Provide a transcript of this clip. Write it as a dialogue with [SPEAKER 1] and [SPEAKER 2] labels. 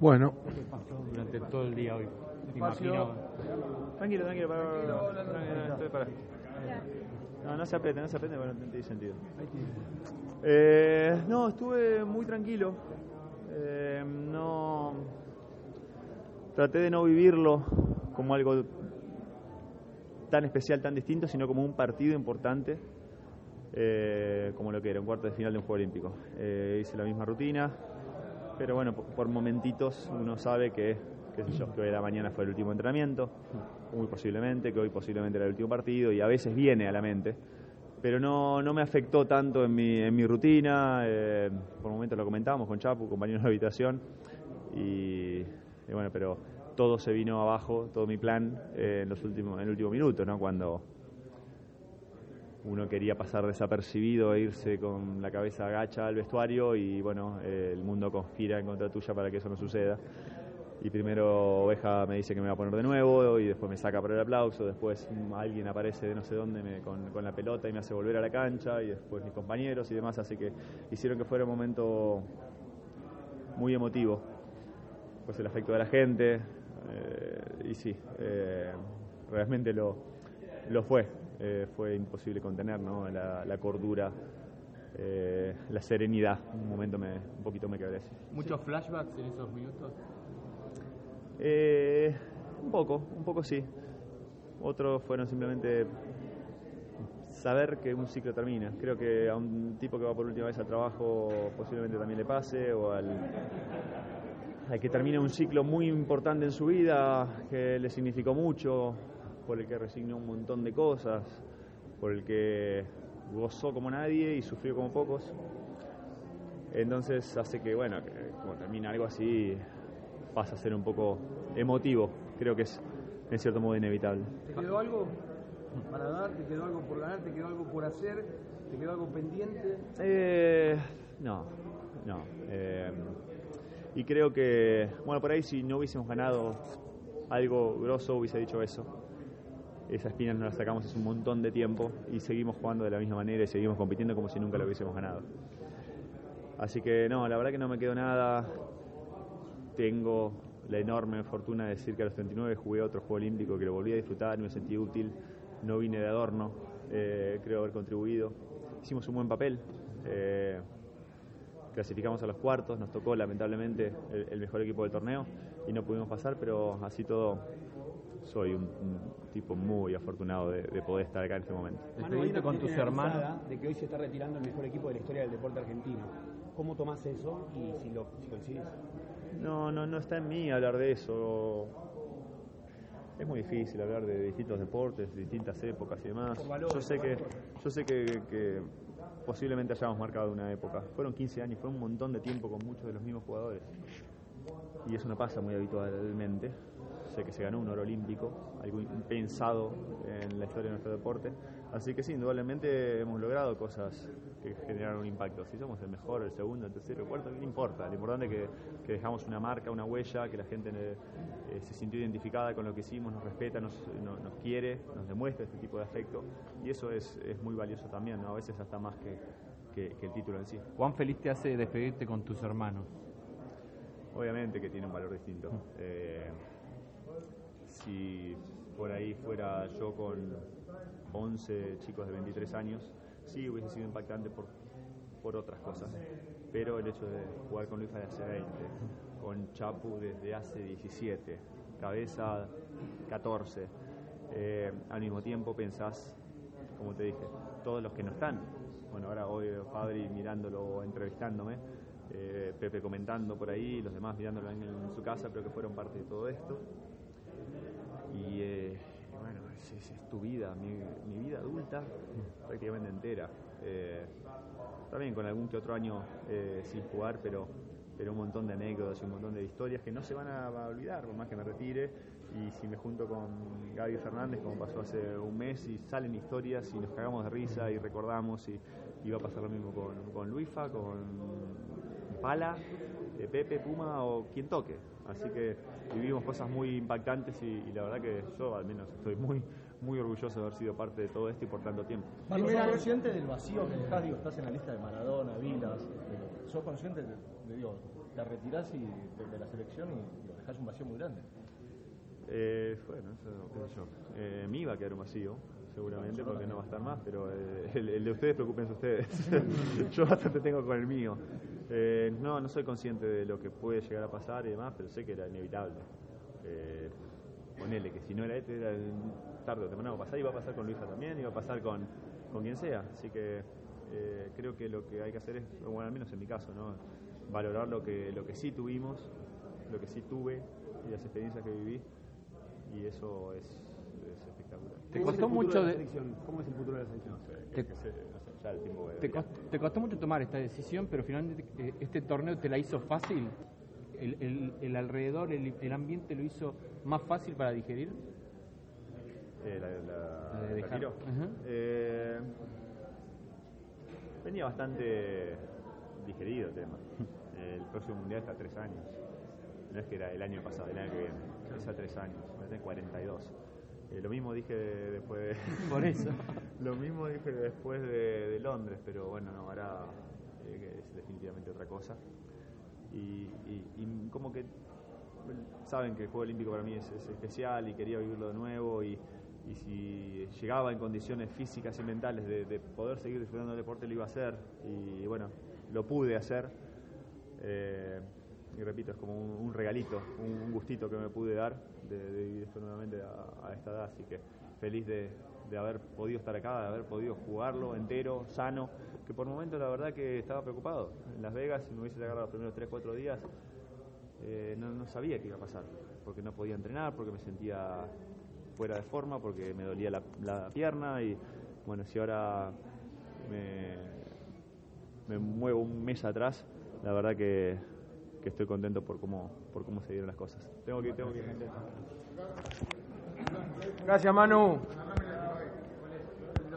[SPEAKER 1] Bueno.
[SPEAKER 2] ¿Qué pasó durante todo el día hoy? Imagino.
[SPEAKER 3] Tranquilo, tranquilo, para, tranquilo, estoy para. No, no se apriete, no se apriete, bueno, no tiene sentido. Eh, no, estuve muy tranquilo. Eh, no. Traté de no vivirlo como algo tan especial, tan distinto, sino como un partido importante, eh, como lo que era, un cuarto de final de un Juego Olímpico. Eh, hice la misma rutina, pero bueno, por, momentitos uno sabe que, que hoy a la mañana fue el último entrenamiento, muy posiblemente, que hoy posiblemente era el último partido, y a veces viene a la mente, pero no, no me afectó tanto en mi, en mi rutina, eh, por momentos lo comentábamos con Chapu, compañero de habitación, y, y bueno, pero todo se vino abajo, todo mi plan eh, en los últimos, en el último minuto, ¿no? Cuando uno quería pasar desapercibido e irse con la cabeza agacha al vestuario y bueno, eh, el mundo conspira en contra tuya para que eso no suceda. Y primero Oveja me dice que me va a poner de nuevo y después me saca para el aplauso, después alguien aparece de no sé dónde me- con, con la pelota y me hace volver a la cancha y después mis compañeros y demás, así que hicieron que fuera un momento muy emotivo. Pues el afecto de la gente eh, y sí, eh, realmente lo, lo fue. Eh, fue imposible contener ¿no? la, la cordura, eh, la serenidad. Un momento me, un poquito me quebré.
[SPEAKER 2] ¿Muchos flashbacks en esos minutos?
[SPEAKER 3] Eh, un poco, un poco sí. Otros fueron simplemente saber que un ciclo termina. Creo que a un tipo que va por última vez al trabajo posiblemente también le pase, o al, al que termina un ciclo muy importante en su vida, que le significó mucho, por el que resignó un montón de cosas, por el que gozó como nadie y sufrió como pocos. Entonces hace que, bueno, que como termina algo así, pasa a ser un poco emotivo. Creo que es en cierto modo inevitable.
[SPEAKER 4] ¿Te quedó algo para dar? ¿Te quedó algo por ganar? ¿Te quedó algo por hacer? ¿Te quedó algo pendiente?
[SPEAKER 3] Eh, no, no. eh, y creo que, bueno, por ahí si no hubiésemos ganado algo grosso hubiese dicho eso. Esa espina nos la sacamos hace un montón de tiempo y seguimos jugando de la misma manera y seguimos compitiendo como si nunca lo hubiésemos ganado. Así que no, la verdad que no me quedó nada. Tengo la enorme fortuna de decir que a los 39 jugué otro juego olímpico que lo volví a disfrutar, me sentí útil, no vine de adorno, eh, creo haber contribuido. Hicimos un buen papel, eh, clasificamos a los cuartos, nos tocó lamentablemente el mejor equipo del torneo y no pudimos pasar, pero así todo soy un, un tipo muy afortunado de, de poder estar acá en este momento.
[SPEAKER 2] ¿Estuviste con tus hermanos?
[SPEAKER 5] De que hoy se está retirando el mejor equipo de la historia del deporte argentino. ¿Cómo tomás eso y si lo si coincides?
[SPEAKER 3] No, no, no está en mí hablar de eso. Es muy difícil hablar de distintos deportes, de distintas épocas y demás.
[SPEAKER 5] Por valores,
[SPEAKER 3] Yo sé que, yo sé que, que posiblemente hayamos marcado una época. Fueron 15 años, fue un montón de tiempo con muchos de los mismos jugadores. Y eso no pasa muy habitualmente. Sé que se ganó un oro olímpico, algo impensado en la historia de nuestro deporte. Así que sí, indudablemente hemos logrado cosas que generaron un impacto. Si somos el mejor, el segundo, el tercero, el cuarto, no importa. Lo importante es que, que dejamos una marca, una huella, que la gente eh, se sintió identificada con lo que hicimos, nos respeta, nos, no- nos quiere, nos demuestra este tipo de afecto. Y eso es, es muy valioso también, ¿no? a veces hasta más que, que- que el título en sí.
[SPEAKER 2] ¿Cuán feliz te hace despedirte con tus hermanos?
[SPEAKER 3] Obviamente que tiene un valor distinto. Eh, fuera yo con 11 chicos de 23 años, sí hubiese sido impactante por, por otras cosas. Pero el hecho de jugar con Luis de hace 20, con Chapu desde hace 17, Cabeza 14, eh, al mismo tiempo pensás, como te dije, todos los que no están. Bueno, ahora hoy Fabri mirándolo entrevistándome, eh, Pepe comentando por ahí, los demás mirándolo en, en su casa, pero que fueron parte de todo esto. Y eh, es, tu vida, mi, vida adulta prácticamente entera. Eh, también con algún que otro año eh, sin jugar, pero, pero un montón de anécdotas y un montón de historias que no se van a, a olvidar, por más que me retire. Y si me junto con Gaby Fernández, como pasó hace un mes, y salen historias y nos cagamos de risa y recordamos, y, y va a pasar lo mismo con, con Luifa, con Pala, eh, Pepe, Puma o quien toque. Así que vivimos cosas muy impactantes y, y la verdad que yo al menos estoy muy, muy orgulloso de haber sido parte de todo esto y por tanto tiempo.
[SPEAKER 6] ¿sos consciente del vacío que dejás? Digo, estás en la lista de Maradona, Vilas. ¿Sos consciente de, de, digo,
[SPEAKER 1] te retirás y, de, de la selección y lo dejás un vacío muy grande.
[SPEAKER 3] Eh, bueno, eso, sé yo. Eh, me iba a quedar un vacío, seguramente, porque no va a estar más, pero eh, el, de ustedes, preocupense ustedes. yo bastante tengo con el mío. Eh, no, no soy consciente de lo que puede llegar a pasar y demás, pero sé que era inevitable. Eh, ponele que si no era este, era el tarde o temprano va a pasar, iba a pasar con Luisa también, iba a pasar con, con quien sea. Así que eh, creo que lo que hay que hacer es, bueno, al menos en mi caso, ¿no? valorar lo que, lo que sí tuvimos, lo que sí tuve y las experiencias que viví y eso es, es espectacular.
[SPEAKER 2] ¿Te
[SPEAKER 5] ¿Cómo es
[SPEAKER 2] costó mucho
[SPEAKER 5] de? ¿Cómo es el futuro de la selección?
[SPEAKER 2] Te-
[SPEAKER 3] Que se- no sé, ya el tiempo
[SPEAKER 2] Te costó, te costó mucho tomar esta decisión, pero finalmente eh, este torneo te la hizo fácil. El, el- el alrededor, el, el ambiente lo hizo más fácil para digerir.
[SPEAKER 3] Eh, la, la-
[SPEAKER 2] de.
[SPEAKER 3] Eh, venía bastante digerido el tema. El próximo mundial está a tres años. No es que era el año pasado, el año que viene. Es a tres años. Voy a tener 42. Eh, lo mismo dije después de.
[SPEAKER 2] Por eso.
[SPEAKER 3] lo mismo dije después de, de Londres, pero bueno, no, ahora eh, es definitivamente otra cosa. Y, y- y como que saben que el Juego Olímpico para mí es, es especial y quería vivirlo de nuevo y, y si llegaba en condiciones físicas y mentales de, de poder seguir disfrutando del deporte lo iba a hacer y bueno, lo pude hacer. Eh, repito, es como un, regalito, un, gustito que me pude dar de, de vivir esto nuevamente a, esta edad, así que feliz de, de haber podido estar acá, de haber podido jugarlo entero, sano, que por momentos la verdad que estaba preocupado. En Las Vegas, si me hubiese agarrado los primeros 3-4 días, eh, no, no sabía qué iba a pasar, porque no podía entrenar, porque me sentía fuera de forma, porque me dolía la, la pierna y bueno, si ahora me, me muevo un mes atrás, la verdad que, que estoy contento por cómo, por cómo se dieron las cosas. Tengo que, tengo que
[SPEAKER 4] Gracias, Manu.